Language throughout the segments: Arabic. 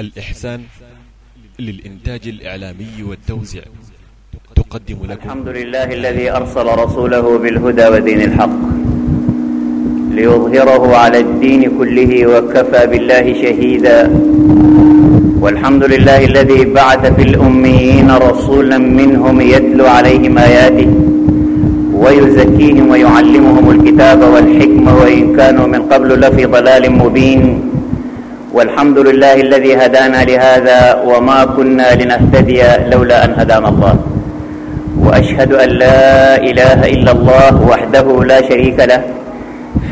الإحسان للإنتاج الإعلامي والتوزيع. تقدم لكم. الحمد لله الذي أرسل رسوله بالهدى ودين الحق ليظهره على الدين كله وكفى بالله شهيدا. والحمد لله الذي بعث في الأميين رسولا منهم يتلو عليهم آياته ويزكيهم ويعلمهم الكتاب والحكمة وإن كانوا من قبل لفي ضلال مبين. والحمد لله الذي هدانا لهذا وما كنا لنهتدي لولا أن هدانا الله. وأشهد أن لا إله إلا الله وحده لا شريك له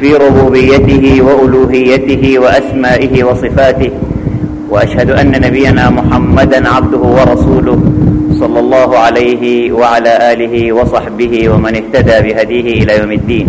في ربوبيته وألوهيته وأسمائه وصفاته. وأشهد أن نبينا محمدا عبده ورسوله صلى الله عليه وعلى آله وصحبه ومن اهتدى بهديه إلى يوم الدين.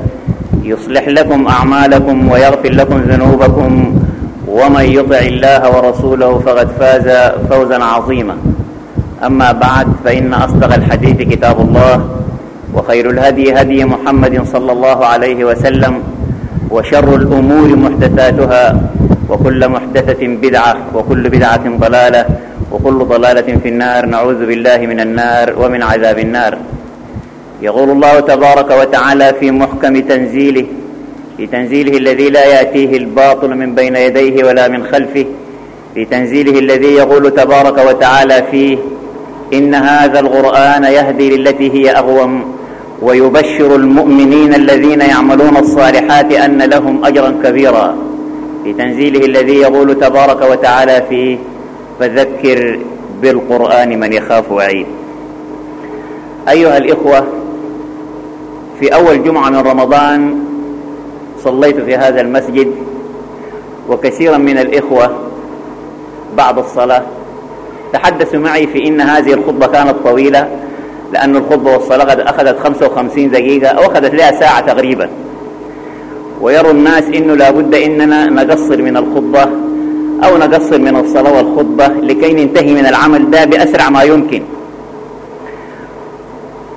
يصلح لكم أعمالكم ويغفر لكم ذنوبكم ومن يطع الله ورسوله فقد فاز فوزا عظيما. أما بعد فإن أصدق الحديث كتاب الله وخير الهدي هدي محمد صلى الله عليه وسلم وشر الأمور محدثاتها وكل محدثة بدعة وكل بدعة ضلالة وكل ضلالة في النار. نعوذ بالله من النار ومن عذاب النار. يقول الله تبارك وتعالى في محكم تنزيله في تنزيله الذي لا يأتيه الباطل من بين يديه ولا من خلفه في تنزيله الذي يقول تبارك وتعالى فيه إن هذا القرآن يهدي للتي هي أغوم ويبشر المؤمنين الذين يعملون الصالحات أن لهم أجرا كبيرا. في تنزيله الذي يقول تبارك وتعالى فيه فذكر بالقرآن من يخاف وعيد. أيها الإخوة في أول جمعة من رمضان صليت في هذا المسجد وكثيرا من الإخوة بعد الصلاة تحدثوا معي في إن هذه الخطبة كانت طويلة لأن الخطبة والصلاة قد أخذت 55 دقيقة أو أخذت لها ساعة تقريبا. ويرى الناس إنه لابد إننا نقصر من الخطبة أو نقصر من الصلاة والخطبة لكي ننتهي من العمل ده بأسرع ما يمكن.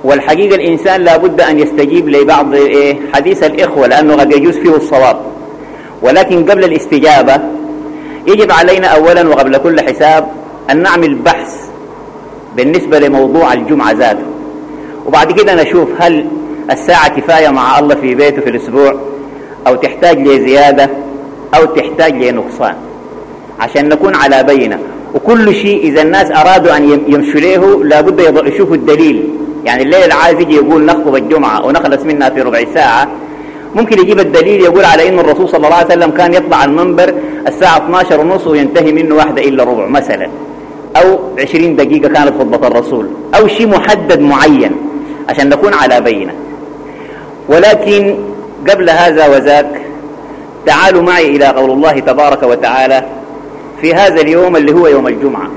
والحقيقة الإنسان لابد أن يستجيب لبعض إيه حديث الإخوة لأنه قد يجوز فيه الصواب. ولكن قبل الاستجابة يجب علينا أولا وقبل كل حساب أن نعمل بحث بالنسبة لموضوع الجمعة ذاته. وبعد كده نشوف هل الساعة كفاية مع الله في بيته في الأسبوع أو تحتاج لزيادة أو تحتاج لنقصان. عشان نكون على بينة. وكل شيء إذا الناس أرادوا أن يمشوا له لابد يشوفوا الدليل. يعني الليل العايز يجي يقول نخطب الجمعة ونخلص منها في ربع ساعة. ممكن يجيب الدليل يقول على أن الرسول صلى الله عليه وسلم كان يطلع المنبر الساعة 12 ونص وينتهي منه واحدة إلا ربع مثلا. أو 20 دقيقة كانت خطبة الرسول. أو شيء محدد معين عشان نكون على بينة. ولكن قبل هذا وذاك تعالوا معي إلى قول الله تبارك وتعالى في هذا اليوم اللي هو يوم الجمعة.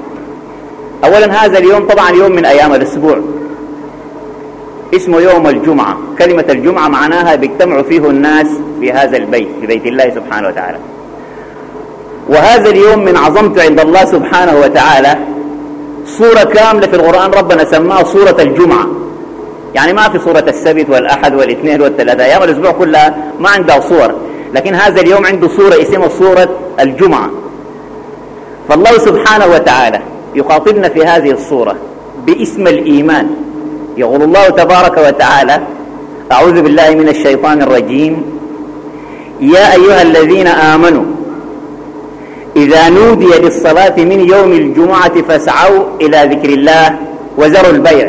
أولا هذا اليوم طبعا يوم من أيام الأسبوع. اسمه يوم الجمعة. كلمة الجمعة معناها بيجتمع فيه الناس في هذا البيت في بيت الله سبحانه وتعالى. وهذا اليوم من عظمته عند الله سبحانه وتعالى صورة كاملة في القرآن ربنا سماها صورة الجمعة. يعني ما في صورة السبت والأحد والاثنين والثلاثة أيام الأسبوع كلها ما عندها صور. لكن هذا اليوم عنده صورة اسمها صورة الجمعة. فالله سبحانه وتعالى يخاطبنا في هذه الصورة باسم الإيمان. يقول الله تبارك وتعالى أعوذ بالله من الشيطان الرجيم. يا أيها الذين آمنوا إذا نودي للصلاة من يوم الجمعة فاسعوا إلى ذكر الله وذروا البيع.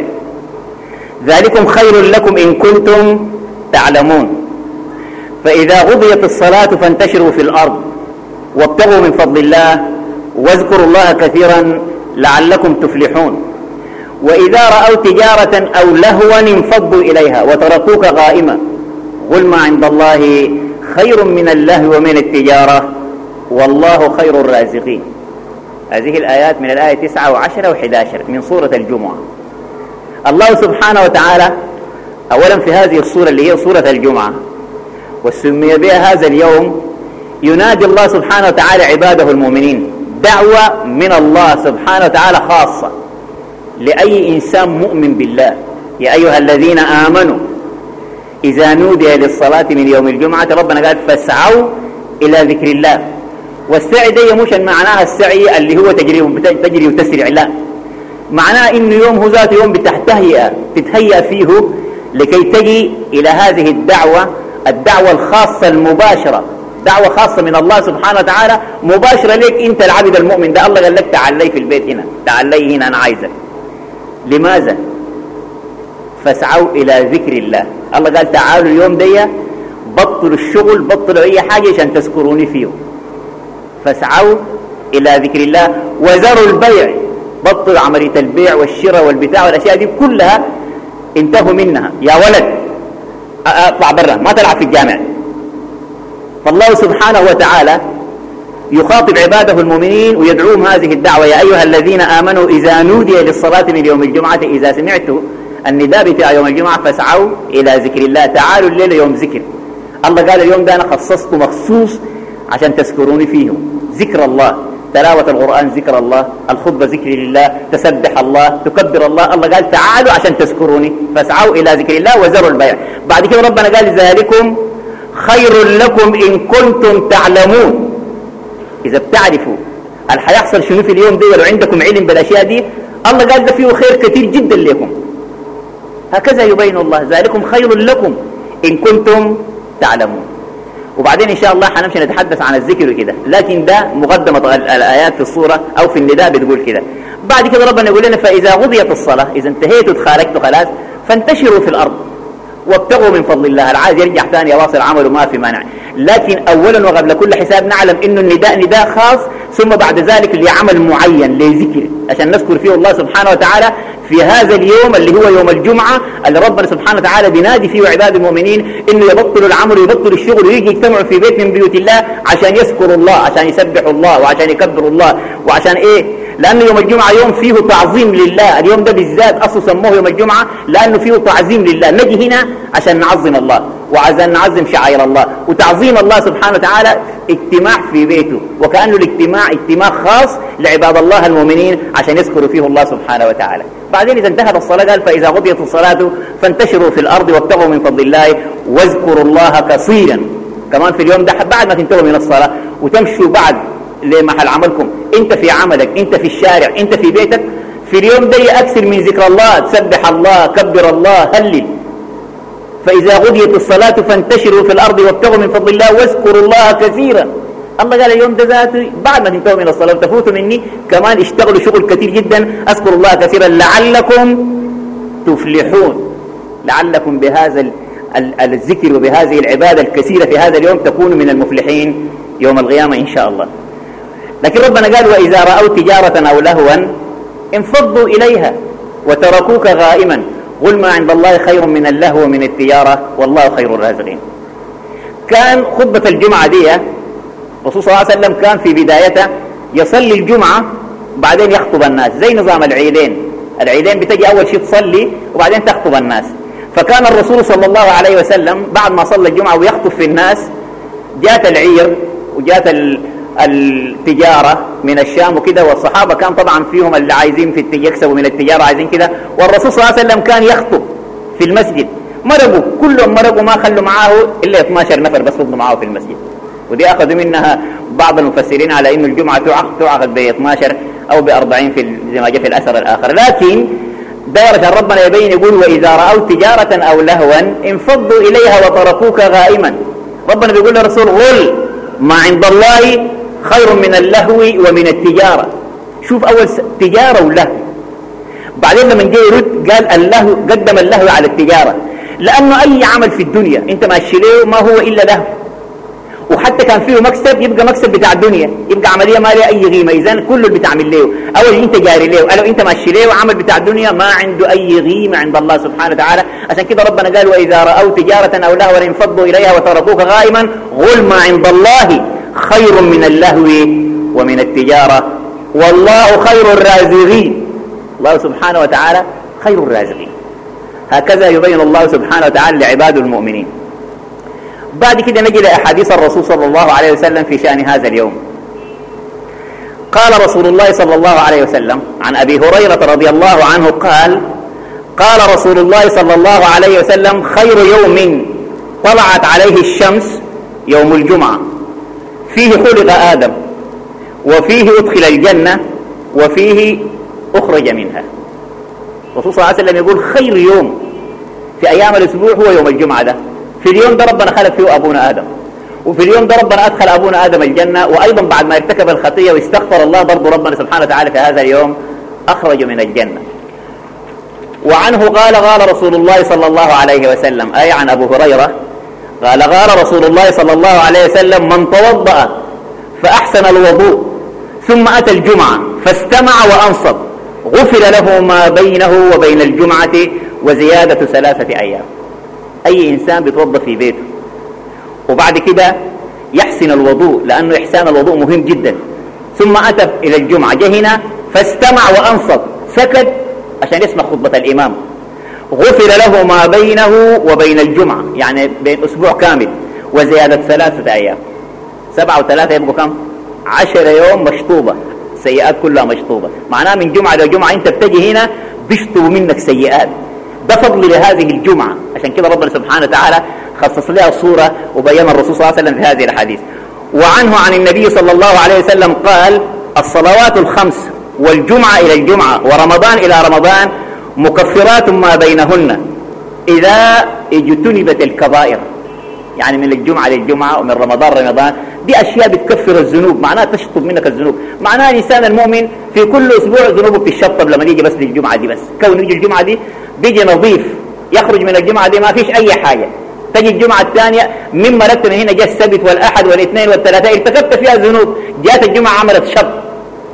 ذلكم خير لكم إن كنتم تعلمون. فإذا قضيت الصلاة فانتشروا في الأرض وابتغوا من فضل الله واذكروا الله كثيرا لعلكم تفلحون. وإذا رأوا تجارة أو لهوا انفضوا إليها وتركوك قائما قل ما عند الله خير من اللهو ومن التجارة. والله خير الرازقين. هذه الآيات من الآية 9 و10 و11 من سورة الجمعة. الله سبحانه وتعالى أولا في هذه الصورة اللي هي صورة الجمعة وسمي بها هذا اليوم ينادي الله سبحانه وتعالى عباده المؤمنين دعوة من الله سبحانه وتعالى خاصة. لأي إنسان مؤمن بالله. يا أيها الذين آمنوا إذا نودي للصلاة من يوم الجمعة ربنا قال فاسعوا إلى ذكر الله. والسعي دي مش معناها السعي اللي هو تجري تجري وتسرع لا. معناه إنه يوم هو ذات يوم بتهيئ تتهيأ فيه لكي تجي إلى هذه الدعوة الدعوة الخاصة المباشرة. دعوة خاصة من الله سبحانه وتعالى مباشرة لك أنت العبد المؤمن ده. الله قال لك تعال لي في البيت هنا تعال لي هنا أنا عايزك. لماذا؟ فاسعوا إلى ذكر الله. الله قال تعالوا اليوم دي بطلوا الشغل بطلوا أي حاجة عشان تذكروني فيه فاسعوا إلى ذكر الله. وذروا البيع. بطلوا عملية البيع والشراء والبتاع والأشياء دي كلها انتهوا منها. يا ولد اطلع برا ما تلعب في الجامع. فالله سبحانه وتعالى يخاطب عباده المؤمنين ويدعوهم هذه الدعوة. يا أيها الذين آمنوا إذا نودي للصلاة من يوم الجمعة إذا سمعتوا النداء بتاع يوم الجمعة فاسعوا إلى ذكر الله تعالوا الليل يوم ذكر. الله قال اليوم ده أنا خصصته مخصوص عشان تذكروني فيه. ذكر الله تلاوة القرآن ذكر الله الخطبة ذكر لله تسبح الله تكبر الله. الله قال تعالوا عشان تذكروني. فاسعوا إلى ذكر الله وزروا البيع. بعد كده ربنا قال ذلكم خير لكم إن كنتم تعلمون. إذا بتعرفوا هل حيحصل شنو في اليوم دي ولو عندكم علم بالأشياء دي؟ الله قال ده فيه خير كثير جدا لكم. هكذا يبين الله. ذلكم خير لكم إن كنتم تعلمون. وبعدين إن شاء الله حنمشي نتحدث عن الذكر وكده. لكن ده مقدمة الآيات في الصورة أو في النداء بتقول كده. بعد كده ربنا يقول لنا فإذا غضيت الصلاة إذا انتهيتوا تخارجتوا خلاص فانتشروا في الأرض. وابتغوا من فضل الله. العايز يرجع ثاني يواصل عمله ما في مانع. لكن اولا وقبل كل حساب نعلم إنه النداء نداء خاص ثم بعد ذلك لعمل معين لذكر. عشان نذكر فيه الله سبحانه وتعالى في هذا اليوم اللي هو يوم الجمعة اللي ربنا سبحانه وتعالى بينادي فيه عباد المؤمنين إنه يبطلوا العمل ويبطلوا الشغل ويجي يجتمعوا في بيت من بيوت الله عشان يذكروا الله عشان يسبحوا الله وعشان يكبروا الله وعشان إيه؟ لأنه يوم الجمعة يوم فيه تعظيم لله. اليوم ده بالذات أصله سموه يوم الجمعة لأنه فيه تعظيم لله. نجي هنا عشان نعظم الله وعشان نعظم شعائر الله. وتعظيم الله سبحانه وتعالى اجتماع في بيته. وكأنه الاجتماع اجتماع خاص لعباد الله المؤمنين عشان يذكروا فيه الله سبحانه وتعالى. بعدين إذا انتهت الصلاة قال فإذا غضيت الصلاة فانتشروا في الأرض وابتغوا من فضل الله واذكروا الله كثيرا. كمان في اليوم ده بعد ما تنتهوا من الصلاة وتمشوا بعد لمحل عملكم انت في عملك انت في الشارع انت في بيتك. في اليوم ده أكثر من ذكر الله تسبح الله كبر الله هلل. فإذا غديت الصلاة فانتشروا في الأرض وابتغوا من فضل الله واذكروا الله كثيرا. الله قال اليوم ده ذاته بعد ما تنتهوا من الصلاة وتفوتوا مني كمان اشتغلوا شغل كثير جدا. أذكروا الله كثيرا. لعلكم تفلحون. لعلكم بهذا الذكر وبهذه العبادة الكثيرة في هذا اليوم تكونوا من المفلحين يوم القيامة إن شاء الله. لكن ربنا قال وإذا رأوا تجارة أو لهوا انفضوا إليها وتركوك غائما قل ما عند الله خير من اللهو ومن التجارة والله خير الرازقين. كان خطبة الجمعة دي الرسول صلى الله عليه وسلم كان في بدايته يصلي الجمعة بعدين يخطب الناس زي نظام العيدين. العيدين بتجي أول شيء تصلي وبعدين تخطب الناس. فكان الرسول صلى الله عليه وسلم بعد ما صلى الجمعة ويخطب في الناس جات العير وجات التجارة من الشام وكده والصحابة كان طبعا فيهم اللي عايزين في يكسبوا من التجارة عايزين كده. والرسول صلى الله عليه وسلم كان يخطب في المسجد. مرقوا كلهم مرقوا ما خلوا معاه إلا 12 نفر بس فضلوا معاه في المسجد. ودي أخذوا منها بعض المفسرين على إنه الجمعة تعقد ب 12 أو ب 40 في زي ما جاء في الأثر الآخر. لكن دائرة ربنا يبين يقول وإذا رأوا تجارة أو لهوا انفضوا إليها وتركوك غائما. ربنا بيقول للرسول غل ما عند الله خير من اللهو ومن التجارة. شوف أول تجارة ولهو. بعدين لما جاي يرد قال اللهو قدم اللهو على التجارة. لأنه أي عمل في الدنيا أنت ماشي له ما هو إلا لهو. وحتى كان فيه مكسب يبقى مكسب بتاع الدنيا. يبقى عملية ما لها أي قيمة. إذا كله اللي بتعمل له أول أنت جاري له أو أنت ماشي له وعمل بتاع الدنيا ما عنده أي قيمة عند الله سبحانه وتعالى. عشان كده ربنا قال وإذا رأوا تجارة أو لهوا انفضوا إليها وتركوك غائما غل ما عند الله. خير من اللهو ومن التجارة. والله خير الرازقين. الله سبحانه وتعالى خير الرازقين. هكذا يبين الله سبحانه وتعالى لعباده المؤمنين. بعد كده نجد أحاديث الرسول صلى الله عليه وسلم في شأن هذا اليوم. قال رسول الله صلى الله عليه وسلم عن أبي هريرة رضي الله عنه قال قال رسول الله صلى الله عليه وسلم خير يوم طلعت عليه الشمس يوم الجمعة. فيه خلق آدم وفيه أدخل الجنة وفيه أخرج منها. الرسول صلى الله عليه وسلم يقول خير يوم في أيام الأسبوع هو يوم الجمعة ده. في اليوم ده ربنا خلق فيه أبونا آدم. وفي اليوم ده ربنا أدخل أبونا آدم الجنة وأيضا بعد ما ارتكب الخطية واستغفر الله برضه ربنا سبحانه وتعالى في هذا اليوم أخرج من الجنة. وعنه قال قال رسول الله صلى الله عليه وسلم أي عن أبو هريرة قال قال رسول الله صلى الله عليه وسلم من توضأ فأحسن الوضوء ثم أتى الجمعة فاستمع وأنصت غفر له ما بينه وبين الجمعة وزيادة ثلاثة أيام. أي إنسان بيتوضأ في بيته. وبعد كده يحسن الوضوء لأنه إحسان الوضوء مهم جدا. ثم أتى إلى الجمعة جه هنا فاستمع وأنصت سكت عشان يسمع خطبة الإمام. غفر له ما بينه وبين الجمعة. يعني بين أسبوع كامل وزيادة ثلاثة أيام. سبعة وثلاثة يبقوا كم؟ عشر يوم مشطوبة. سيئات كلها مشطوبة. معناه من جمعة لجمعة أنت بتجي هنا بيشطبوا منك سيئات. ده فضل لهذه الجمعة. عشان كده ربنا سبحانه وتعالى خصص لها صورة وبين الرسول صلى الله عليه وسلم في هذه الحديث. وعنه عن النبي صلى الله عليه وسلم قال الصلوات الخمس والجمعة إلى الجمعة ورمضان إلى رمضان مكفرات ما بينهن إذا اجتنبت الكبائر. يعني من الجمعة للجمعة ومن رمضان رمضان دي أشياء بتكفر الذنوب معناها تشطب منك الذنوب. معناها الإنسان المؤمن في كل أسبوع ذنوبه بتشطب لما يجي بس للجمعة دي بس. كون يجي الجمعة دي بيجي نظيف يخرج من الجمعة دي ما فيش أي حاجة. تجي الجمعة الثانية من هنا جاء السبت والأحد والاثنين والثلاثاء ارتكبت فيها ذنوب جاءت الجمعة عملت شط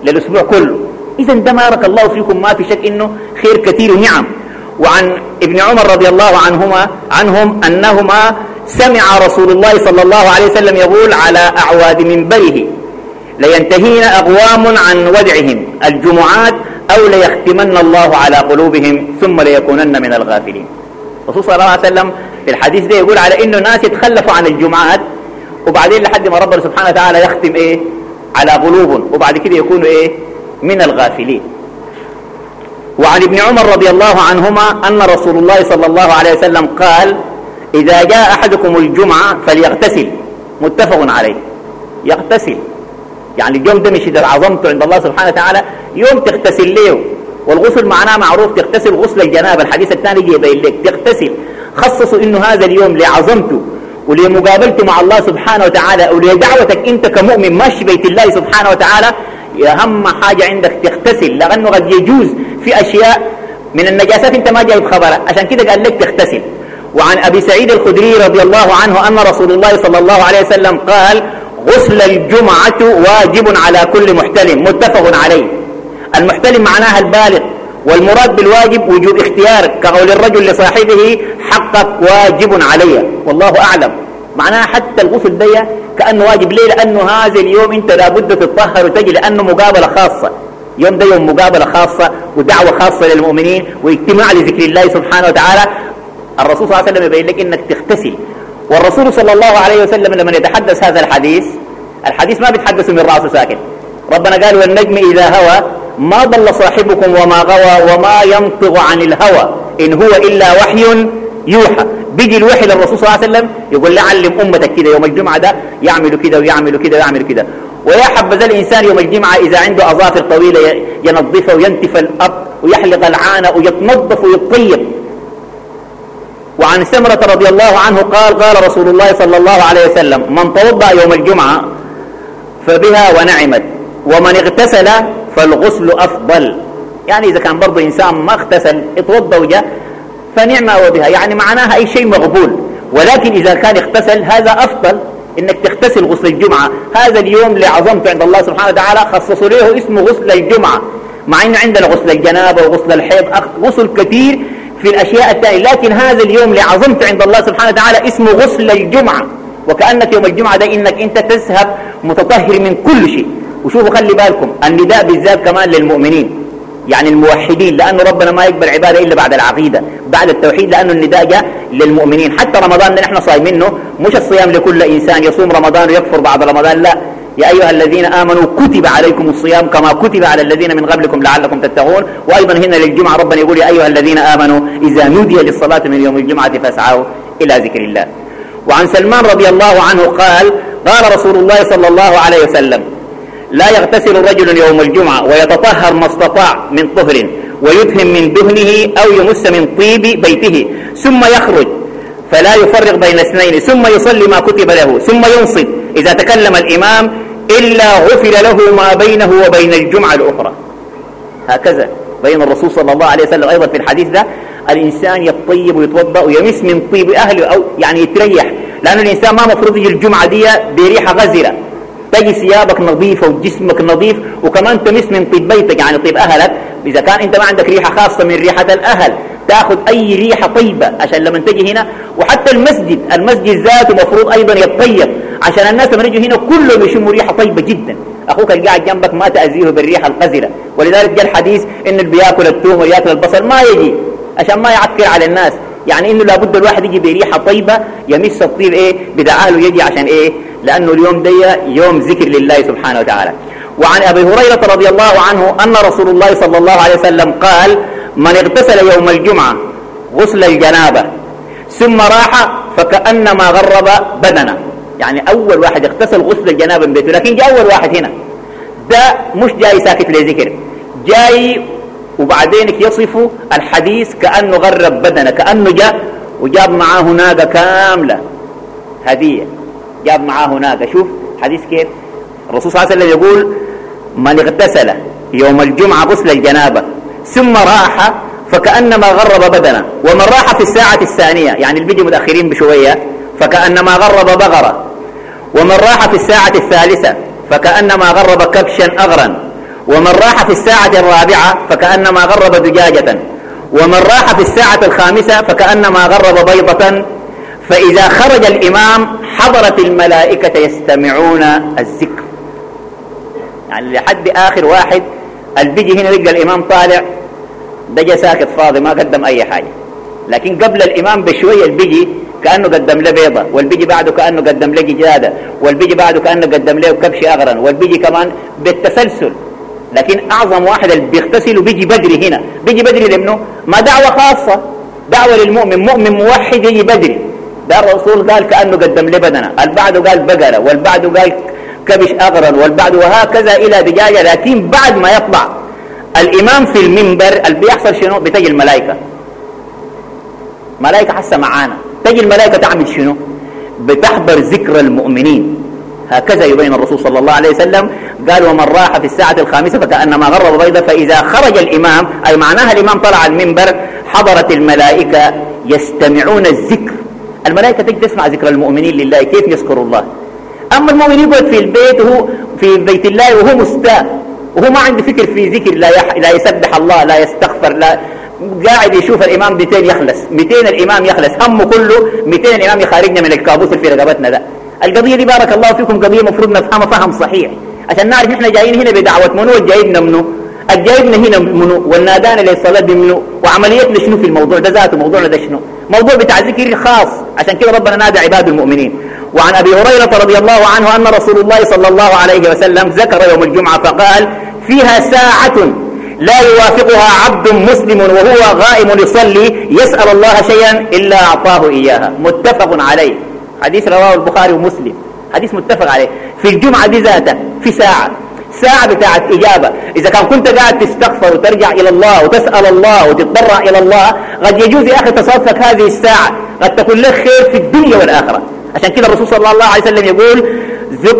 للأسبوع كله. إذا ده بارك الله فيكم ما في شك إنه خير كثير ونعم. وعن ابن عمر رضي الله عنهما عنهم أنهما سمع رسول الله صلى الله عليه وسلم يقول على أعواد منبره لينتهين أقوام عن ودعهم الجمعات أو ليختمن الله على قلوبهم ثم ليكونن من الغافلين. الرسول صلى الله عليه وسلم في الحديث ده يقول على إنه ناس يتخلفوا عن الجمعات وبعدين لحد ما ربنا سبحانه وتعالى يختم إيه؟ على قلوبهم وبعد كده يكونوا إيه؟ من الغافلين. وعن ابن عمر رضي الله عنهما أن رسول الله صلى الله عليه وسلم قال إذا جاء أحدكم الجمعة فليغتسل. متفق عليه. يغتسل. يعني اليوم ده مش إذا عظمته عند الله سبحانه وتعالى. يوم تغتسل له والغسل معناه معروف تغتسل غسل الجنابة. الحديث الثاني يجي يبين لك. تغتسل. خصصوا إنه هذا اليوم لعظمته ولمقابلته مع الله سبحانه وتعالى ولدعوتك أنت كمؤمن ماشي بيت الله سبحانه وتعالى اهم حاجة عندك تغتسل لأنه قد يجوز في أشياء من النجاسات أنت ما جايب خبرها. عشان كده قال لك تغتسل. وعن أبي سعيد الخدري رضي الله عنه أن رسول الله صلى الله عليه وسلم قال غسل الجمعة واجب على كل محتلم. متفق عليه. المحتلم معناها البالغ والمراد بالواجب وجوب اختيار كقول الرجل لصاحبه حقك واجب علي. والله أعلم. معناها حتى الغسل دي كأنه واجب. ليه؟ لأنه هذا اليوم أنت لابد تتطهر وتجي لأنه مقابلة خاصة. يوم ده يوم مقابلة خاصة ودعوة خاصة للمؤمنين واجتماع لذكر الله سبحانه وتعالى. الرسول صلى الله عليه وسلم يبين لك إنك تغتسل. والرسول صلى الله عليه وسلم لما يتحدث هذا الحديث الحديث ما بيتحدث من رأسه ساكن. ربنا قال والنجم إذا هوى ما ضل صاحبكم وما غوى وما ينطق عن الهوى إن هو إلا وحي يوحى. بيجي الوحي للرسول صلى الله عليه وسلم يقول علم أمتك كده يوم الجمعة ده يعمل كده ويعمل كده ويعمل كده. ويا حبذا الإنسان يوم الجمعة إذا عنده أظافر طويلة ينظفها وينتف الأرض ويحلق العانة ويتنظف ويطيب. وعن سمرة رضي الله عنه قال قال رسول الله صلى الله عليه وسلم من توضأ يوم الجمعة فبها ونعمت ومن اغتسل فالغسل أفضل. يعني إذا كان برضه إنسان ما اغتسل اتوضى وجاء فنعمة وبها. يعني معناها أي شيء مقبول. ولكن إذا كان اغتسل هذا أفضل إنك تغتسل غسل الجمعة. هذا اليوم لعظمته عند الله سبحانه وتعالى خصصوا له اسمه غسل الجمعة. مع إنه عندنا غسل الجنابة وغسل الحيض غسل كثير في الأشياء الثانية لكن هذا اليوم لعظمته عند الله سبحانه وتعالى اسمه غسل الجمعة. وكأنك يوم الجمعة ده إنك أنت تذهب متطهر من كل شيء. وشوفوا خلي بالكم النداء بالذات كمان للمؤمنين. يعني الموحدين لأنه ربنا ما يقبل عبادة إلا بعد العقيدة بعد التوحيد لأنه النداء جاء للمؤمنين. حتى رمضان اللي نحن صايمينه مش الصيام لكل إنسان يصوم رمضان ويكفر بعد رمضان لا. يا أيها الذين آمنوا كتب عليكم الصيام كما كتب على الذين من قبلكم لعلكم تتقون. وأيضا هنا للجمعة ربنا يقول يا أيها الذين آمنوا إذا نودي للصلاة من يوم الجمعة فاسعوا إلى ذكر الله. وعن سلمان رضي الله عنه قال قال رسول الله صلى الله عليه وسلم لا يغتسل رجل يوم الجمعة ويتطهر ما استطاع من طهر ويدهن من دهنه أو يمس من طيب بيته ثم يخرج فلا يفرق بين اثنين ثم يصلي ما كتب له ثم ينصت. إذا تكلم الإمام إلا غفر له ما بينه وبين الجمعة الأخرى. هكذا بين الرسول صلى الله عليه وسلم. أيضا في الحديث ده الإنسان يطيب ويتوضأ ويمس من طيب أهله أو يعني يتريح. لأن الإنسان ما مفروض يجي الجمعة دي بريحة غزلة تجي ثيابك نظيفة وجسمك نظيف وكمان تمس من طيب بيتك يعني طيب أهلك. إذا كان أنت ما عندك ريحة خاصة من ريحة الأهل تاخذ أي ريحة طيبة عشان لما تجي هنا. وحتى المسجد المسجد ذاته مفروض أيضا يتطيب عشان الناس لما يجوا هنا كلهم يشموا ريحة طيبة جدا. أخوك القاعد جنبك ما تأذيه بالريحة القذرة. ولذلك جاء الحديث إن اللي بياكل الثوم وياكل البصل ما يجي عشان ما يعكر على الناس. يعني إنه لابد الواحد يجي بريحة طيبة يمس الطيب إيه؟ بدعاه له يجي عشان إيه؟ لأنه اليوم ده يوم ذكر لله سبحانه وتعالى. وعن أبي هريرة رضي الله عنه أن رسول الله صلى الله عليه وسلم قال من اغتسل يوم الجمعة غسل الجنابة ثم راح فكأنما غرب بدنه. يعني أول واحد اغتسل غسل الجنابة من بيته. لكن جاء أول واحد هنا. ده مش جاي ساكت لذكر. جاي وبعدين يصف الحديث كأنه غرب بدنه كأنه جاء وجاب معاه ناقة كاملة هدية. جاب معاه ناقة شوف حديث كيف؟ الرسول صلى الله عليه وسلم يقول من اغتسل يوم الجمعة غسل الجنابة ثم راح فكأنما غرب بدنه ومن راح في الساعة الثانية. يعني اللي بيجي متأخرين بشوية. فكأنما غرب بغرة ومن راح في الساعة الثالثة فكأنما غرب كبشا أغرا ومن راح في الساعة الرابعة فكأنما غرب دجاجة ومن راح في الساعة الخامسة فكأنما غرب بيضة فإذا خرج الإمام حضرت الملائكة يستمعون الذكر. يعني لحد آخر واحد البيجي هنا يلقى الإمام طالع دجا ساكت فاضي ما قدم أي حاجة. لكن قبل الإمام بشوية البيجي كأنه قدم له بيضة والبيجي بعده كأنه قدم له جدادة والبيجي بعده كأنه قدم له كبش أغرن والبيجي كمان بالتسلسل. لكن أعظم واحد اللي بيغتسل بيجي بدري هنا. بيجي بدري لمنه ما دعوة خاصة دعوة للمؤمن. مؤمن موحد يجي بدري. ده الرسول قال كأنه قدم لبدنا البعد قال بقرة والبعد قال كبش أغرن والبعد وهكذا إلى دجاجة لكن بعد ما يطلع الإمام في المنبر اللي بيحصل شنو؟ بتجي الملائكة. ملائكة حسه معانا. تجي الملائكة تعمل شنو؟ بتحضر ذكر المؤمنين. هكذا يبين الرسول صلى الله عليه وسلم. قال ومن راح في الساعة الخامسة فكأنما غرب بيضة فإذا خرج الإمام أي معناها الإمام طلع المنبر حضرت الملائكة يستمعون الذكر. الملائكة تجي تسمع ذكر المؤمنين لله كيف يذكروا الله؟ أما المؤمن يقعد في البيت وهو في بيت الله وهو مستاء وهو ما عنده فكر في ذكر لا, يح... لا يسبح الله لا يستغفر لا قاعد يشوف الإمام 200 يخلص 200 الإمام يخلص همه كله 200 الإمام يخارجنا من الكابوس اللي في رقبتنا ده. القضية دي بارك الله فيكم قضية مفروض نفهمها فهم صحيح عشان نعرف نحن جايين هنا بدعوة منو الجايبنا منو الجايبنا هنا منو؟ والنادانا للصلاة دي منو؟ وعمليتنا شنو في الموضوع ده ذاته؟ موضوعنا ده شنو؟ موضوع بتاع ذكر خاص. عشان كده ربنا نادى عباد المؤمنين. وعن أبي هريرة رضي الله عنه أن رسول الله صلى الله عليه وسلم ذكر يوم الجمعة فقال فيها ساعة لا يوافقها عبد مسلم وهو غائم يصلي يسأل الله شيئا إلا أعطاه إياها. متفق عليه. حديث رواه البخاري ومسلم. حديث متفق عليه. في الجمعة دي ذاتها في ساعة. ساعة بتاعت إجابة. إذا كان كنت قاعد تستغفر وترجع إلى الله وتسأل الله وتتضرع إلى الله قد يجوز يا أخي تصادفك هذه الساعة. قد تكون لك خير في الدنيا والآخرة. عشان كده الرسول صلى الله عليه وسلم يقول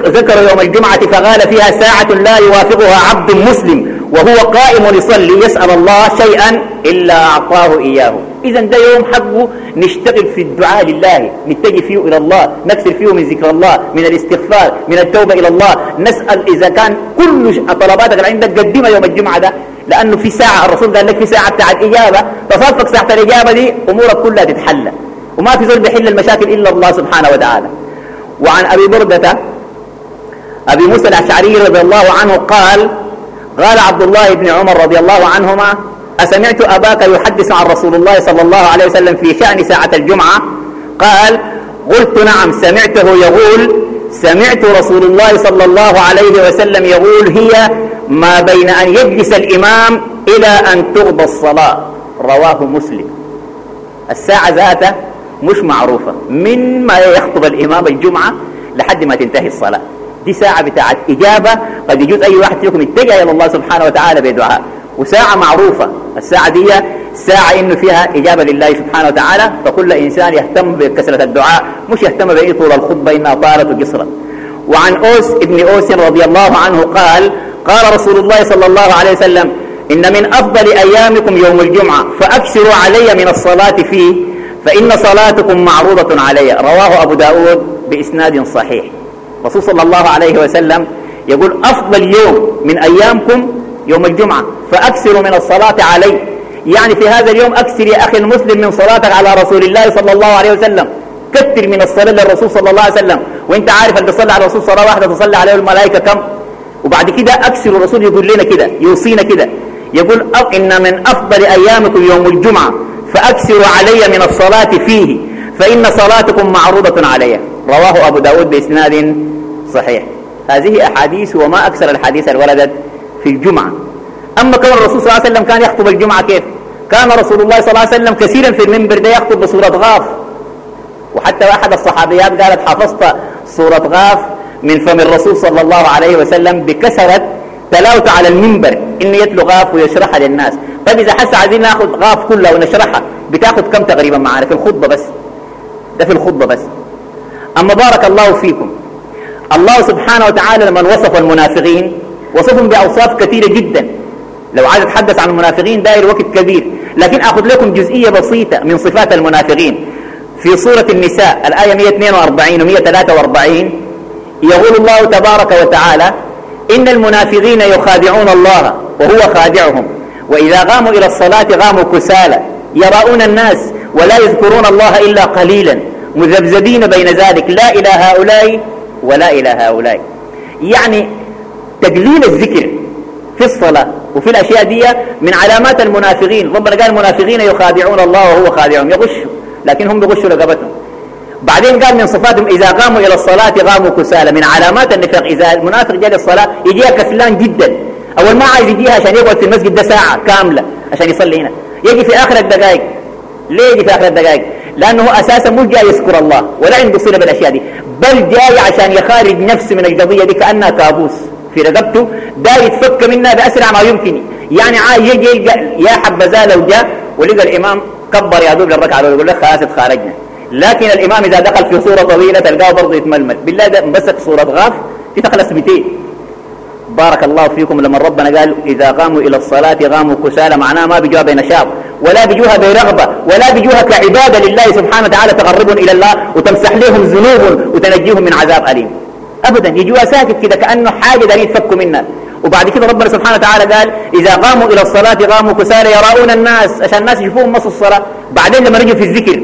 ذكر يوم الجمعة فقال فيها ساعة لا يوافقها عبد مسلم وهو قائم يصلي يسأل الله شيئا إلا أعطاه إياه. إذا ده يوم حقه نشتغل في الدعاء لله نتجه فيه إلى الله نكسر فيه من ذكر الله من الاستغفار من التوبة إلى الله. نسأل إذا كان كل طلباتك اللي عندك قدمها يوم الجمعة ده لأنه في ساعة الرسول قال لك في ساعة بتاعت إجابة تصفق ساعة الإجابة دي أمورك كلها تتحلى وما في زول بيحل المشاكل إلا الله سبحانه وتعالى. وعن أبي بردة أبي موسى الأشعري رضي الله عنه قال قال عبد الله بن عمر رضي الله عنهما أسمعت أباك يحدث عن رسول الله صلى الله عليه وسلم في شأن ساعة الجمعة؟ قال قلت نعم سمعته يقول سمعت رسول الله صلى الله عليه وسلم يقول هي ما بين أن يجلس الإمام إلى أن تغضى الصلاة. رواه مسلم. الساعة ذاته مش معروفة. من ما يخطب الإمام الجمعة لحد ما تنتهي الصلاة. دي ساعة بتاعت إجابة قد يجوز أي واحد فيكم يتجه إلى الله سبحانه وتعالى بدعاء. وساعة معروفة. الساعة دي ساعة إنه فيها إجابة لله سبحانه وتعالى فكل إنسان يهتم بكثرة الدعاء مش يهتم بأي طول الخطبة إنها طالت وقصرت. وعن أوس ابن أوس رضي الله عنه قال قال رسول الله صلى الله عليه وسلم إن من أفضل أيامكم يوم الجمعة فأكثروا علي من الصلاة فيه فإن صلاتكم معروضة علي. رواه أبو داود بإسناد صحيح. الرسول صلى الله عليه وسلم يقول أفضل يوم من أيامكم يوم الجمعة فأكثروا من الصلاة علي. يعني في هذا اليوم أكثر يا أخي المسلم من صلاتك على رسول الله صلى الله عليه وسلم. كثر من الصلاة للرسول صلى الله عليه وسلم. وأنت عارف اللي تصلي على الرسول صلاة واحدة تصلي عليه الملائكة كم؟ وبعد كده أكثر الرسول يقول لنا كده يوصينا كده. يقول إن من أفضل أيامكم يوم الجمعة فأكثروا علي من الصلاة فيه. فإن صلاتكم معروضة علي. رواه أبو داود بإسناد صحيح. هذه أحاديث وما أكثر الحديث الولدت في الجمعة. أما كون الرسول صلى الله عليه وسلم كان يخطب الجمعة كيف؟ كان رسول الله صلى الله عليه وسلم كثيرا في المنبر ده يخطب بصورة غاف. وحتى أحد الصحابيات قالت حفظت صورة غاف من فم الرسول صلى الله عليه وسلم بكثرة تلاوته على المنبر إنه يتلو غاف ويشرحها للناس. طيب إذا حس عايزين ناخذ غاف كلها ونشرحها بتاخذ كم تقريبا معنا في الخطبة بس. ده في الخطبة بس. أما بارك الله فيكم. الله سبحانه وتعالى لمن وصف المنافقين وصفهم بأوصاف كثيرة جدا. لو عايز أتحدث عن المنافقين داير وقت كبير. لكن أخذ لكم جزئية بسيطة من صفات المنافقين. في سورة النساء الآية 142 و 143 يقول الله تبارك وتعالى إن المنافقين يخادعون الله وهو خادعهم. وإذا قاموا إلى الصلاة قاموا كسالى. يراؤون الناس ولا يذكرون الله إلا قليلا. مذبذبين بين ذلك. لا إلى هؤلاء ولا إلى هؤلاء. يعني تقليل الذكر في الصلاة وفي الأشياء دي من علامات المنافقين. ربنا قال المنافقين يخادعون الله وهو خادعهم يغشوا لكن هم بيغشوا رقبتهم بعدين قال من صفاتهم إذا قاموا إلى الصلاة قاموا كسالى. من علامات النفاق إذا المنافق جاء للصلاة يجيها كسلان جدا. أول ما عايز يجيها عشان يقعد في المسجد ده ساعة كاملة عشان يصلي هنا. يجي في آخر الدقائق. ليه يجي في آخر الدقائق؟ لأنه أساسا مش جاي يذكر الله ولا عنده صلة بالأشياء دي. بل جاي عشان يخارج نفسه من القضية دي كأنها كابوس. في رقبته داير يتفك منها بأسرع ما يمكن. يعني يجي يلقى يا حبذا لو جاء ولقى الإمام كبر يا دوب للركعة يقول لك خلاص خارجنا لكن الإمام إذا دخل في صورة طويلة تلقاه برضه يتململ. بالله ده مسك صورة غاف تخلص 200 بارك الله فيكم. لما ربنا قال إذا قاموا إلى الصلاة قاموا كسالى معناه ما بيجوها بنشاط ولا بيجوها برغبة ولا بيجوها كعبادة لله سبحانه وتعالى تقرب إلى الله وتمسح لهم ذنوب وتنجيهم من عذاب أليم. أبدا. يجوها ساكت كده كأنه حاجة دارين يتفكوا منها. وبعد كده ربنا سبحانه وتعالى قال إذا قاموا إلى الصلاة قاموا كسالى يراؤون الناس عشان الناس يشوفوهم مصوا الصلاة. بعدين لما رجعوا في الذكر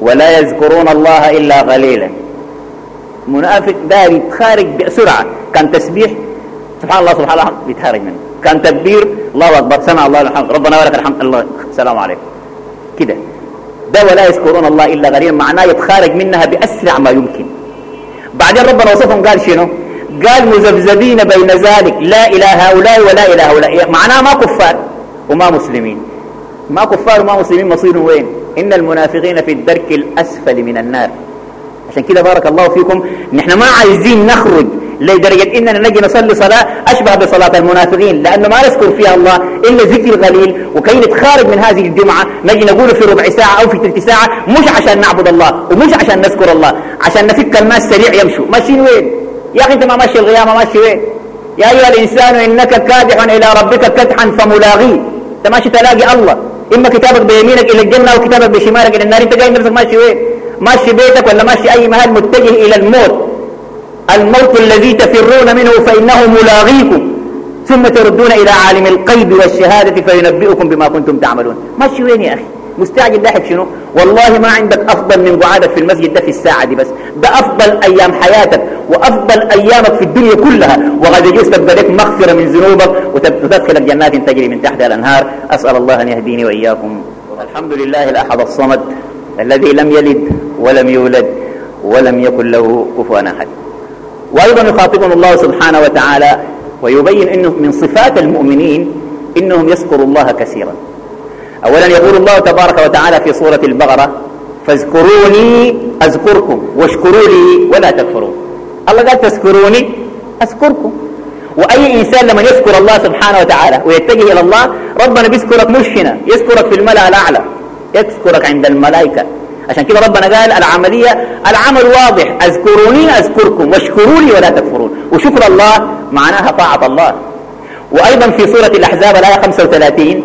ولا يذكرون الله إلا قليلا. منافق دار يتخارج بسرعة. كان تسبيح سبحان الله سبحان الله بيتخارج منه. كان تكبير الله أكبر سمع الله الحمد. ربنا ولك الحمد. الله السلام عليكم. كده. ده ولا يذكرون الله إلا قليلا. معناه يتخارج منها بأسرع ما يمكن. بعدين ربنا وصفهم قال شنو؟ قال مذبذبين بين ذلك لا إلى هؤلاء ولا إلى هؤلاء. معناه ما كفار وما مسلمين. ما كفار وما مسلمين مصيرهم وين؟ إن المنافقين في الدرك الأسفل من النار. عشان كده بارك الله فيكم. نحن ما عايزين نخرج لدرجة إننا نجي نصلي صلاة أشبه بصلاة المنافقين لأنه ما نذكر فيها الله إلا ذكر قليل وكي نتخارج من هذه الجمعة نجي نقول في ربع ساعة أو في ثلث ساعة مش عشان نعبد الله ومش عشان نذكر الله عشان نفك الناس سريع يمشوا ماشيين وين؟ يا أخي أنت ما ماشي القيامة ماشي وين؟ يا أيها الإنسان إنك كادح إلى ربك كدحا فملاغيه أنت ماشي تلاقي الله. إما كتابك بيمينك إلى الجنة وكتابك بشمالك إلى النار أنت جاي نفسك ماشي وين؟ ماشي بيتك ولا ماشي أي محل متجه إلى الموت. الموت الذي تفرون منه فإنه ملاغيكم. ثم تردون إلى عالم القيد والشهادة فينبئكم بما كنتم تعملون. ماشي وين يا أخي؟ مستعجل لاحق شنو؟ والله ما عندك أفضل من قعادك في المسجد ده في الساعة دي بس. ده أفضل أيام حياتك وأفضل أيامك في الدنيا كلها. وقد يجوز تبقى لك مغفرة من ذنوبك وتدخلك جنات تجري من تحتها الأنهار. أسأل الله أن يهديني وإياكم. الحمد لله الأحد الصمد الذي لم يلد ولم يولد ولم يكن له كفوا أحد. وأيضا يخاطبهم الله سبحانه وتعالى ويبين أنه من صفات المؤمنين إنهم يذكروا الله كثيرا. أولا يقول الله تبارك وتعالى في سورة البقرة فاذكروني أذكركم واشكروا لي ولا تكفرون. الله قال تذكروني أذكركم. وأي إنسان لما يذكر الله سبحانه وتعالى ويتجه إلى الله ربنا بيذكرك مش هنا يذكرك في الملأ الأعلى يذكرك عند الملائكة. عشان كده ربنا قال العملية العمل واضح اذكروني أذكركم واشكروا لي ولا تكفرون. وشكر الله معناها طاعة الله. وأيضا في سورة الأحزاب الآية 35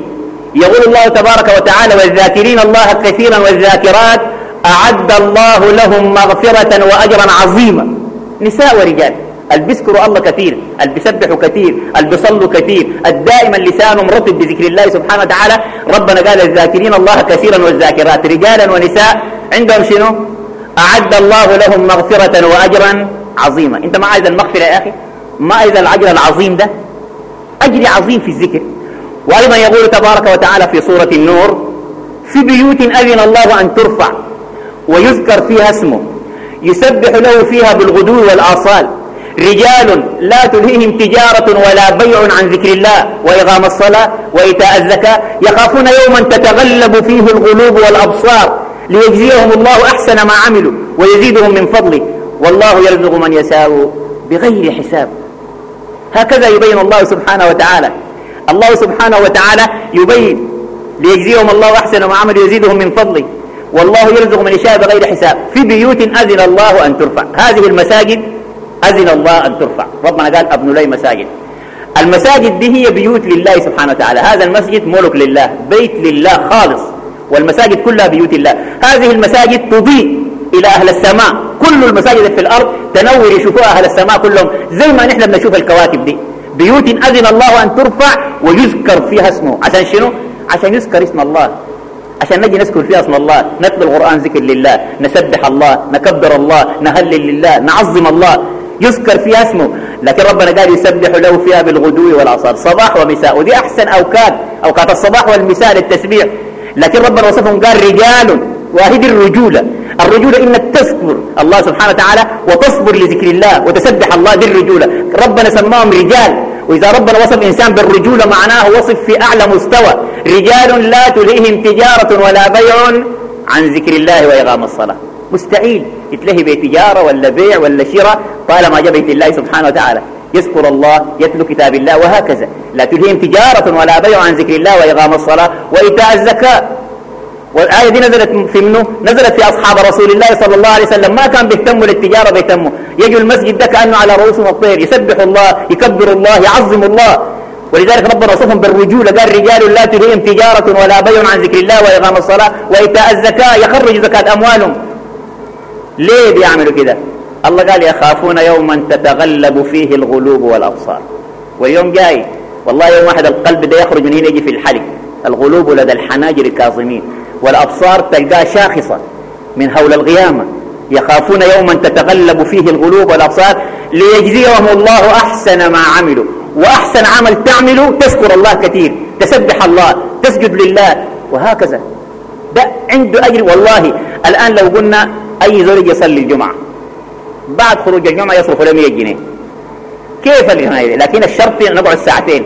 يقول الله تبارك وتعالى والذاكرين الله كثيرا والذاكرات أعد الله لهم مغفرة وأجرا عظيما. نساء ورجال. اللي بيذكروا الله كثير اللي بيسبحوا كثير اللي بيصلوا كثير الدائما لسانهم رطب بذكر الله سبحانه وتعالى. ربنا قال الذاكرين الله كثيرا والذاكرات رجالا ونساء عندهم شنو؟ أعد الله لهم مغفرة وأجرا عظيما. أنت ما عايز المغفرة يا أخي؟ ما عايز الأجر العظيم ده؟ أجر عظيم في الذكر. وأيضا يقول تبارك وتعالى في سورة النور في بيوت أذن الله أن ترفع ويذكر فيها اسمه يسبح له فيها بالغدو والآصال. رجال لا تلهيهم تجارة ولا بيع عن ذكر الله وإقام الصلاة وإيتاء الزكاة. يخافون يوما تتغلب فيه القلوب والأبصار ليجزيهم الله أحسن ما عملوا ويزيدهم من فضله. والله يرزق من يشاء بغير حساب. هكذا يبين الله سبحانه وتعالى. الله سبحانه وتعالى يبين ليجزيهم الله أحسن ما عملوا ويزيدهم من فضله. والله يرزق من يشاء بغير حساب. في بيوت أذن الله أن ترفع. هذه المساجد أذن الله أن ترفع. ربنا قال أبن لي مساجد. المساجد دي هي بيوت لله سبحانه وتعالى. هذا المسجد ملك لله بيت لله خالص. والمساجد كلها بيوت الله. هذه المساجد تضيء إلى أهل السماء. كل المساجد في الأرض تنور يشوفوها أهل السماء كلهم. زي ما نحن بنشوف الكواكب دي. بيوت أذن الله أن ترفع ويذكر فيها اسمه. عشان شنو؟ عشان يذكر اسم الله. عشان نجي نذكر فيها اسم الله. نتلو القرآن ذكر لله. نسبح الله. نكبر الله. نهلل لله. نعظم الله. يذكر فيها اسمه لكن ربنا قال يسبح له فيها بالغدو والعصر. صباح ومساء ودي أحسن أوقات أوقات الصباح والمساء للتسبيح. لكن ربنا وصفهم قال رجال وهذه الرجولة. الرجولة إنك تذكر الله سبحانه وتعالى وتصبر لذكر الله وتسبح الله دي الرجولة. ربنا سماهم رجال. وإذا ربنا وصف إنسان بالرجولة معناه وصف في أعلى مستوى. رجال لا تلههم تجارة ولا بيع عن ذكر الله وإقام الصلاة. مستحيل. يتلهي بتجارة ولا بيع ولا شراء طالما جاء بيت الله سبحانه وتعالى. يذكر الله يتلو كتاب الله وهكذا. لا تلهيهم تجارة ولا بيع عن ذكر الله وإقام الصلاة وإيتاء الزكاة. والآية دي نزلت في منه نزلت في أصحاب رسول الله صلى الله عليه وسلم. ما كان بيهتموا للتجارة بيهتموا. يجوا المسجد ده كأنه على رؤوسهم الطير. يسبح الله يكبر الله يعظم الله. ولذلك ربنا وصفهم بالرجولة. قال رجال لا تلهيهم تجارة ولا بيع عن ذكر الله وإقام الصلاة وإيتاء الزكاة. يخرج زكاة أموالهم. ليه بيعملوا كده؟ الله قال يخافون يوما تتغلب فيه الغلوب والأبصار. واليوم جاي والله يوم واحد القلب ده يخرج من هنا يجي في الحلق. الغلوب لدى الحناجر كاظمين والأبصار تلقاه شاخصة من هول القيامة. يخافون يوما تتغلب فيه الغلوب والأبصار ليجزيهم الله أحسن ما عملوا. وأحسن عمل تعمله تذكر الله كثير. تسبح الله تسجد لله. وهكذا. ده عنده أجر والله. الآن لو قلنا أي زوج يصلي الجمعة؟ بعد خروج الجمعة يصرف له 100 جنيه. كيف الجنيه لكن الشرط نقعد ساعتين.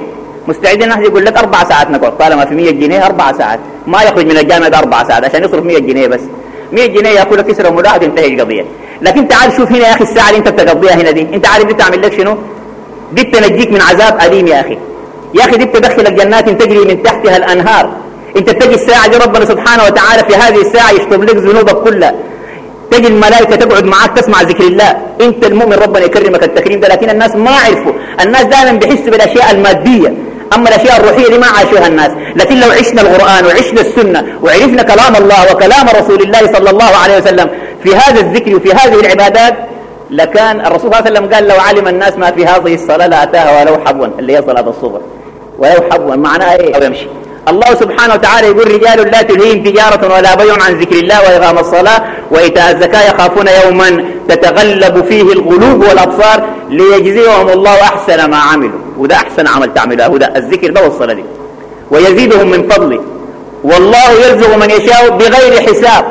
مستعدين الناس يقول لك أربع ساعات نقعد. طالما في 100 جنيه أربع ساعات. ما يخرج من الجامعة أربع ساعات. عشان يصرف 100 جنيه بس. 100 جنيه يأكل كسر وملاحظ تنتهي القضية. لكن تعال شوف هنا يا أخي الساعة اللي أنت بتقضيها هنا دي. أنت عارف دي تعمل لك شنو؟ دي تنجيك من عذاب أليم يا أخي. يا أخي دي تدخلك جنات تجري من تحتها الأنهار. أنت تجي الساعة دي ربنا سبحانه وتعالى في هذه الساعة يشطب لك ذنوبك كلها. تجي الملائكة تقعد معاك تسمع ذكر الله. انت المؤمن ربنا يكرمك التكريم ده لكن الناس ما عرفوا. الناس دائما بيحسوا بالأشياء المادية. أما الأشياء الروحية دي ما عاشوها الناس. لكن لو عشنا القرآن وعشنا السنة وعرفنا كلام الله وكلام رسول الله صلى الله عليه وسلم في هذا الذكر وفي هذه العبادات لكان الرسول صلى الله عليه وسلم قال لو علم الناس ما في هذه الصلاة لأتاها ولو حبوا اللي هي صلاة الصبح. ولو حبوا معناها إيه؟ أو يمشي. الله سبحانه وتعالى يقول رجال لا تلهيهم تجارة ولا بيع عن ذكر الله وإقام الصلاة وإيتاء الزكاة يخافون يوما تتغلب فيه القلوب والأبصار ليجزيهم الله أحسن ما عملوا. وده أحسن عمل تعمله. وده الذكر ده والصلاة دي. ويزيدهم من فضله. والله يرزق من يشاء بغير حساب.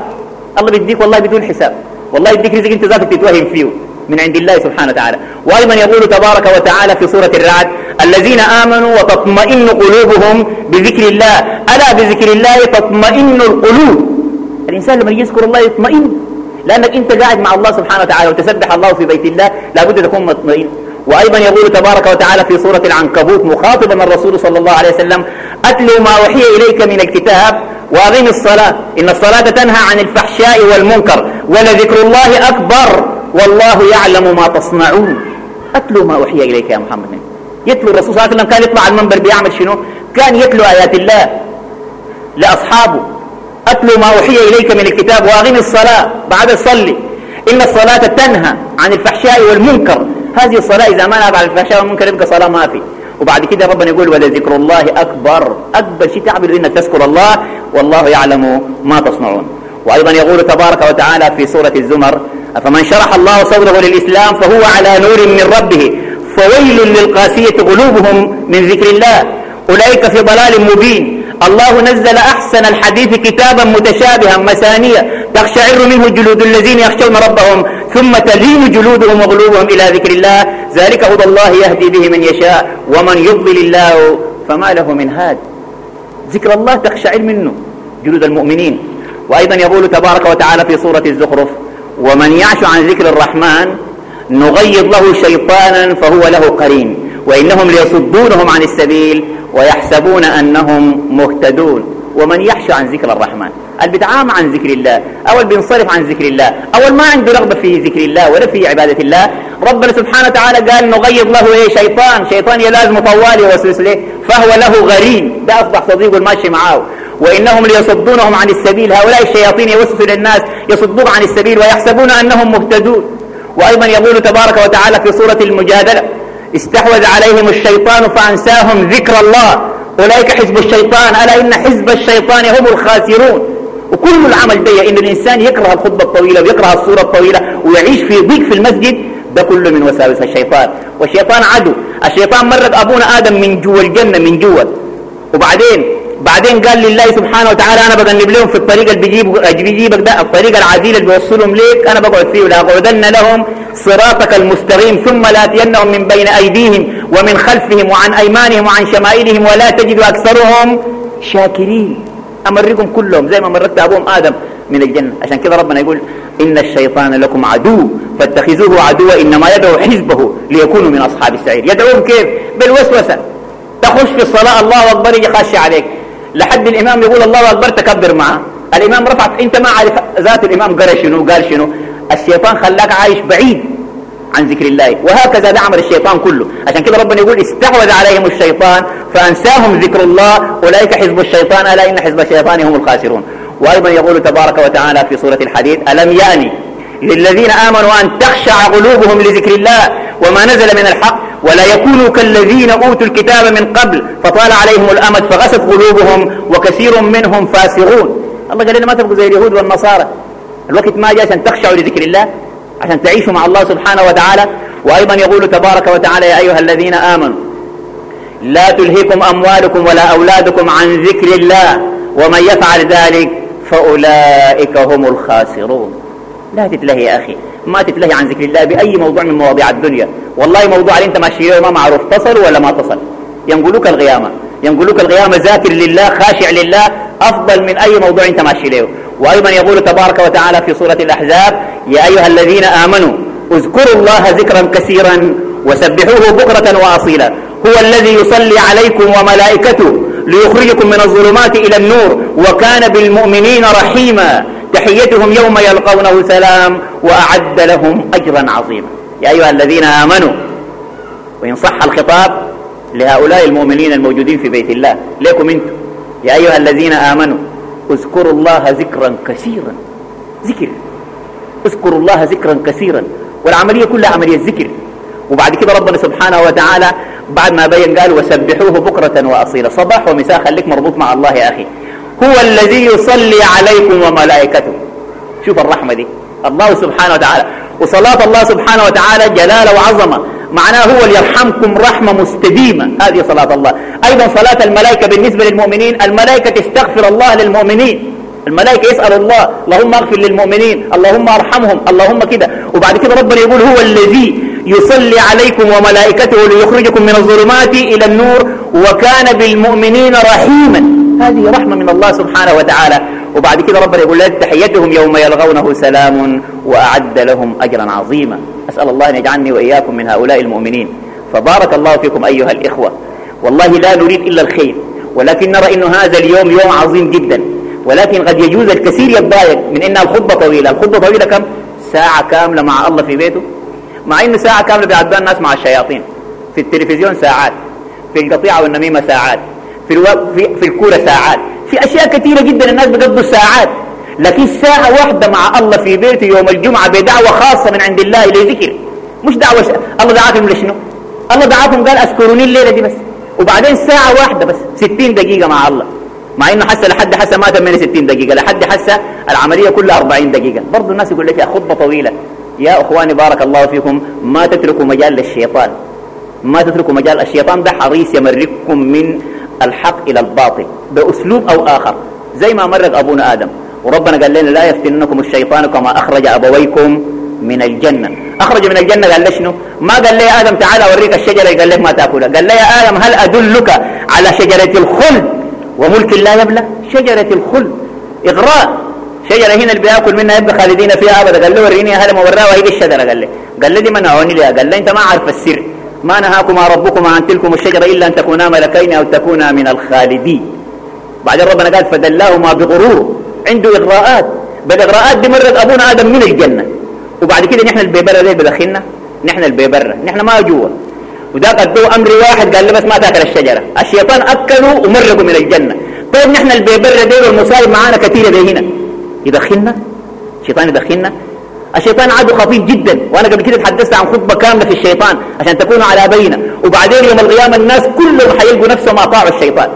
الله بيديك والله بدون حساب. والله يديك رزق انت ذاتك تتوهم فيه من عند الله سبحانه وتعالى. وأيضا يقول تبارك وتعالى في سورة الرعد الذين آمنوا وتطمئن قلوبهم بذكر الله. ألا بذكر الله تطمئن القلوب. الإنسان لما يذكر الله يطمئن. لأنك أنت قاعد مع الله سبحانه وتعالى وتسبح الله في بيت الله لابد تكون مطمئن. وأيضا يقول تبارك وتعالى في سورة العنكبوت مخاطبا الرسول صلى الله عليه وسلم أتلو ما وحي إليك من الكتاب وأقم الصلاة. إن الصلاة تنهى عن الفحشاء والمنكر ولذكر الله أكبر والله يعلم ما تصنعون. أتلو ما وحي إليك يا محمد. يتلو الرسول صلى الله عليه وسلم كان يطلع على المنبر بيعمل شنو؟ كان يتلو آيات الله لأصحابه. أتلو ما وحي إليك من الكتاب وأقم الصلاة بعد الصلي. إن الصلاة تنهى عن الفحشاء والمنكر. هذه الصلاة إذا ما نهى عن الفحشاء والمنكر يبقى صلاة ما في. وبعد كده ربنا يقول ولذكر الله أكبر. أكبر شيء تعمل إنك تذكر الله والله يعلم ما تصنعون. وأيضا يقول تبارك وتعالى في سورة الزمر فمن شرح الله صدره للإسلام فهو على نور من ربه. فويل للقاسية قلوبهم من ذكر الله. أولئك في ضلال مبين. الله نزل أحسن الحديث كتابا متشابها مثانية تقشعر منه جلود الذين يخشون ربهم ثم تلين جلودهم وقلوبهم إلى ذكر الله. ذلك هدى الله يهدي به من يشاء ومن يضلل الله فما له من هاد. ذكر الله تقشعر منه جلود المؤمنين. وأيضا يقول تبارك وتعالى في سورة الزخرف ومن يعش عن ذكر الرحمن نغيض له شيطانا فهو له قرين. وإنهم ليصدونهم عن السبيل ويحسبون أنهم مهتدون. ومن يحش عن ذكر الرحمن. اللي بيتعامى عن ذكر الله. أو بينصرف عن ذكر الله. أو ما عنده رغبة في ذكر الله ولا في عبادة الله. ربنا سبحانه وتعالى قال نغيض له إيه؟ شيطان. شيطان يلازم طوالي يوسوس له فهو له غريم ده أصبح صديق الماشي معاه. وإنهم ليصدونهم عن السبيل. هؤلاء الشياطين يوسوسوا للناس يصدوك عن السبيل ويحسبون أنهم مهتدون. وأيضا يقول تبارك وتعالى في سورة المجادلة استحوذ عليهم الشيطان فأنساهم ذكر الله. أولئك حزب الشيطان. ألا إن حزب الشيطان هم الخاسرون؟ وكل العمل ده إن الإنسان يكره الخطبة الطويلة ويكره الصورة الطويلة ويعيش في ضيق في المسجد ده كله من وساوس الشيطان. والشيطان عدو. الشيطان مرق أبونا آدم من جوا الجنة من جوا. وبعدين بعدين قال لله سبحانه وتعالى أنا بجنب لهم في الطريق اللي بيجيب بيجيبك ده الطريق العديل اللي بيوصلهم ليك أنا بقعد فيه لأقعدن لهم صراطك المستقيم ثم لاتينهم من بين أيديهم ومن خلفهم وعن أيمانهم وعن شمائلهم ولا تجد أكثرهم شاكرين. امركم كلهم زي ما مرقت أبوهم آدم من الجنة. عشان كده ربنا يقول إن الشيطان لكم عدو فاتخذوه عدوا إنما يدعو حزبه ليكونوا من أصحاب السعير. يدعوهم كيف؟ بالوسوسة. تخش في الصلاة الله أكبر يجي عليك. لحد الإمام يقول الله أكبر تكبر معه. الإمام رفع أنت ما عارف ذات الإمام قال شنو؟ قال شنو؟ الشيطان خلاك عايش بعيد عن ذكر الله. وهكذا ده عمل الشيطان كله. عشان كده ربنا يقول استحوذ عليهم الشيطان فأنساهم ذكر الله. أولئك حزب الشيطان ألا إن حزب الشيطان هم الخاسرون. وأيضا يقول تبارك وتعالى في سورة الحديد ألم يأني للذين آمنوا أن تخشع قلوبهم لذكر الله وما نزل من الحق؟ ولا يكونوا كالذين أوتوا الكتاب من قبل فطال عليهم الأمد فغست قلوبهم وكثير منهم فاسقون. الله قال لنا ما تبقوا زي اليهود والنصارى. الوقت ما جاء عشان تخشعوا لذكر الله عشان تعيشوا مع الله سبحانه وتعالى. وأيضا يقول تبارك وتعالى يا أيها الذين آمنوا لا تلهكم أموالكم ولا أولادكم عن ذكر الله ومن يفعل ذلك فأولئك هم الخاسرون. لا تتلهي يا أخي. ما تتلهي عن ذكر الله بأي موضوع من مواضيع الدنيا. والله موضوع اللي انت ماشي ما معروف تصل ولا ما تصل ينقلوك الغيامة ينقلوك الغيامة ذاكر لله خاشع لله أفضل من أي موضوع انت ماشي له. وأيضا يقول تبارك وتعالى في سورة الأحزاب يا أيها الذين آمنوا اذكروا الله ذكرا كثيرا وسبحوه بكرة وأصيلا. هو الذي يصلي عليكم وملائكته ليخرجكم من الظلمات إلى النور وكان بالمؤمنين رحيما. تحيتهم يوم يلقونه سلام وأعد لهم أجرا عظيما. يا أيها الذين آمنوا وإن صح الخطاب لهؤلاء المؤمنين الموجودين في بيت الله ليكم أنتم. يا أيها الذين آمنوا اذكروا الله ذكرا كثيرا. ذكر. اذكروا الله ذكرا كثيرا. والعملية كلها عملية ذكر. وبعد كده ربنا سبحانه وتعالى بعد ما بين قال وسبحوه بكرة وأصيلا. صباح ومساء خليك مربوط مع الله يا أخي. هو الذي يصلي عليكم وملائكته. شوف الرحمة دي. الله سبحانه وتعالى. وصلاة الله سبحانه وتعالى جلالة وعظمة. معناه هو يرحمكم رحمة مستديمة. هذه صلاة الله. أيضا صلاة الملائكة بالنسبة للمؤمنين. الملائكة تستغفر الله للمؤمنين. الملائكة يسأل الله. اللهم اغفر للمؤمنين. اللهم ارحمهم. اللهم كده. وبعد كده ربنا يقول هو الذي يصلي عليكم وملائكته ليخرجكم من الظلمات إلى النور وكان بالمؤمنين رحيما. هذه رحمة من الله سبحانه وتعالى. وبعد كده ربنا يقول لك تحيتهم يوم يلغونه سلام وأعد لهم أجرا عظيما. أسأل الله أن يجعلني وإياكم من هؤلاء المؤمنين. فبارك الله فيكم أيها الإخوة. والله لا نريد إلا الخير ولكن نرى أنه هذا اليوم يوم عظيم جدا. ولكن قد يجوز الكثير يتضايق من أنها الخطبة طويلة. الخطبة طويلة كم؟ ساعة كاملة مع الله في بيته. مع أنه ساعة كاملة بيعدها الناس مع الشياطين. في التلفزيون ساعات في القطيعة والنميمة ساعات. في, ألو... في, في الكورة ساعات. في أشياء كثيرة جدا الناس بيقضوا ساعات لكن ساعة واحدة مع الله في بيته يوم الجمعة بدعوة خاصة من عند الله لذكر مش دعوة ش... الله دعاكم لشنو؟ الله دعاكم قال أذكروني الليلة دي بس. وبعدين ساعة واحدة بس ستين دقيقة مع الله. مع إنه حس لحد حس ما تم 60 دقيقة. لحد حس العملية كلها 40 دقيقة. برضه الناس يقول لك يا خطبة طويلة. يا إخواني بارك الله فيكم ما تتركوا مجال للشيطان. ما تتركوا مجال الشيطان ده حريص يمرقكم من الحق إلى الباطل بأسلوب أو آخر. زي ما مرق أبونا آدم. وربنا قال لنا لا يفتننكم الشيطان كما أخرج أبويكم من الجنة. أخرج من الجنة قال له شنو؟ ما قال لي آدم تعال أوريك الشجرة. قال لك ما تأكلها. قال لي يا آدم هل أدلك على شجرة الخلد؟ وملك لا يبلى. شجرة الخلد. إغراء. شجرة هنا اللي بيأكل منها يبقى خالدين فيها أبدا. قال له وريني هل ما وراه وهي الشجرة قال لي قال لي دي منعوني لها قال لي أنت ما عارف السر. ما نهاكما ربكما عن تلكم الشجرة إلا أن تكونا ملكين أو تكونا من الخالدين. بعدين ربنا قال فدلاهما بغرور. عنده إغراءات. بالإغراءات دي مرت أبونا آدم من الجنة. وبعد كده نحن البيبرة دي بدخلنا نحن البيبرة. نحن ما جوا. وده قدوه أمر واحد قال له بس ما تاكل الشجرة. الشيطان أكلوا ومرقوا من الجنة. طيب نحن البيبرة دي والمصايب معانا كثيرة زي هنا. يدخلنا الشيطان يدخلنا الشيطان عدو خطير جدا. وأنا قبل كده تحدثت عن خطبة كاملة في الشيطان عشان تكونوا على بينة. وبعدين يوم القيامة الناس كلهم حيلقوا نفسهم اطاعوا الشيطان.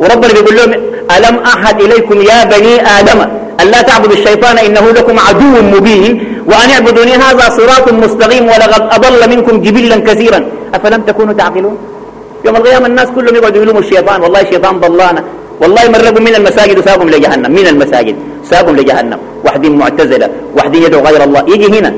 وربنا بيقول لهم ألم أحد إليكم يا بني آدم أن لا تعبدوا الشيطان إنه لكم عدو مبين؟ وأن اعبدوني هذا صراط مستقيم ولقد أضل منكم جبلا كثيرا. أفلم تكونوا تعقلون؟ يوم القيامة الناس كلهم يقعدوا يلوموا الشيطان والله الشيطان ضلانا. والله مرقوا من المساجد وساقهم لجهنم من المساجد ساقهم لجهنم واحدين معتزلة واحدين يدعو غير الله. يجي هنا.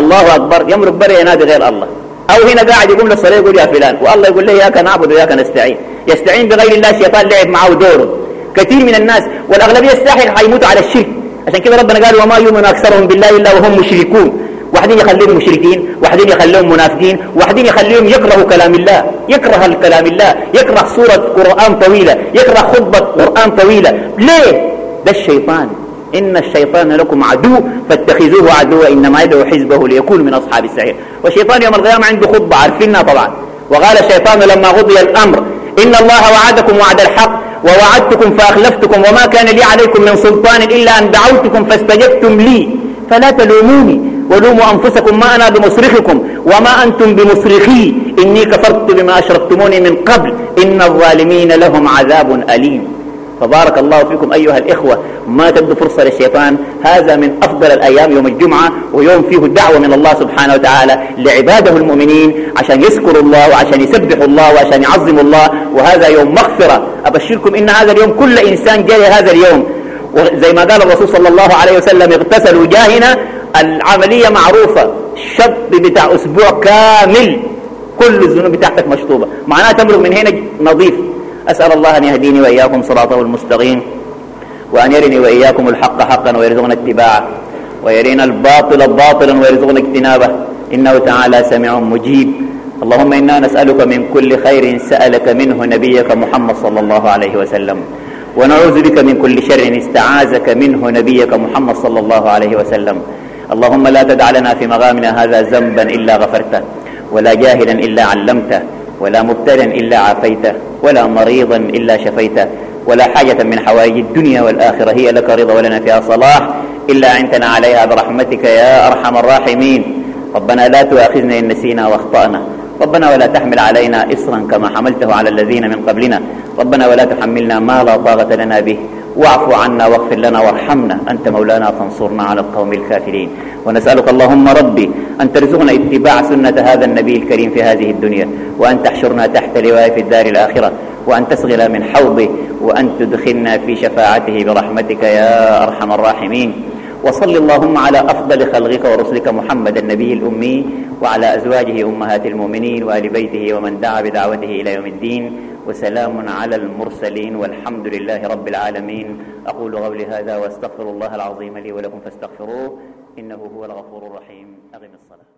الله أكبر. يمرق بري ينادي غير الله. أو هنا قاعد يقوم للصلاة يقول يا فلان. والله يقول له إياك نعبد وإياك نستعين. يستعين بغير الله الشيطان لعب معه دوره كثير من الناس والأغلبية الساحر حيموتوا على الشرك. عشان كده ربنا قال وما يؤمن أكثرهم بالله إلا وهم مشركون. واحدين يخليهم مشركين واحدين يخليهم منافقين واحدين يخليهم يكرهوا كلام الله يكره الكلام الله يكره سورة قرآن طويلة يكره خطبة قرآن طويلة. ليه؟ ده الشيطان. إن الشيطان لكم عدو فاتخذوه عدوا إنما يدعو حزبه ليكون من أصحاب السعير. والشيطان يوم القيامة عنده خطبة عارفينها طبعا. وقال الشيطان لما قضي الأمر إن الله وعدكم وعد الحق ووعدتكم فأخلفتكم وما كان لي عليكم من سلطان إلا أن دعوتكم فاستجبتم لي. فلا تلوموني. ولوموا أنفسكم ما أنا بمصرخكم وما أنتم بمصرخي. إني كفرت بما أشركتموني من قبل. إن الظالمين لهم عذاب أليم. فبارك الله فيكم أيها الإخوة. ما تبدو فرصة للشيطان. هذا من أفضل الأيام يوم الجمعة ويوم فيه الدعوة من الله سبحانه وتعالى لعباده المؤمنين عشان يذكروا الله وعشان يسبحوا الله وعشان يعظموا الله. وهذا يوم مغفرة. أبشركم إن هذا اليوم كل إنسان جاي هذا اليوم. وزي ما قال الرسول صلى الله عليه وسلم اغتسلوا جاهنا. العملية معروفة. الشط بتاع أسبوع كامل. كل الذنوب بتاعتك مشطوبة. معناها تمرق من هنا نظيف. أسأل الله أن يهديني وإياكم صراطه المستقيم وأن يرني وإياكم الحق حقا ويرزقنا اتباعه ويرينا الباطل باطلا ويرزقنا اجتنابه. إنه تعالى سميع مجيب. اللهم إنا نسألك من كل خير سألك منه نبيك محمد صلى الله عليه وسلم. ونعوذ بك من كل شر استعاذك منه نبيك محمد صلى الله عليه وسلم. اللهم لا تدع لنا في مغامنا هذا ذنبا إلا غفرته ولا جاهلا إلا علمته ولا مبتلا إلا عافيته ولا مريضا إلا شفيته ولا حاجة من حوائج الدنيا والآخرة. هي لك رضا ولنا فيها صلاح. إلا أنتنا عليها برحمتك يا أرحم الراحمين. ربنا لا تؤاخذنا إن نسينا وأخطأنا. ربنا ولا تحمل علينا إصرا كما حملته على الذين من قبلنا. ربنا ولا تحملنا ما لا طاقة لنا به. واعف عنا واغفر لنا وارحمنا. أنت مولانا فانصرنا على القوم الكافرين. ونسألك اللهم ربي أن ترزقنا اتباع سنة هذا النبي الكريم في هذه الدنيا وأن تحشرنا تحت لواء في الدار الآخرة وأن تسغل من حوضه وأن تدخلنا في شفاعته برحمتك يا أرحم الراحمين. وصل اللهم على أفضل خلقك ورسلك محمد النبي الأمي وعلى أزواجه أمهات المؤمنين وآل بيته ومن دعا بدعوته إلى يوم الدين وسلام على المرسلين والحمد لله رب العالمين. أقول قولي هذا وأستغفر الله العظيم لي ولكم فاستغفروه إنه هو الغفور الرحيم. أقم الصلاة.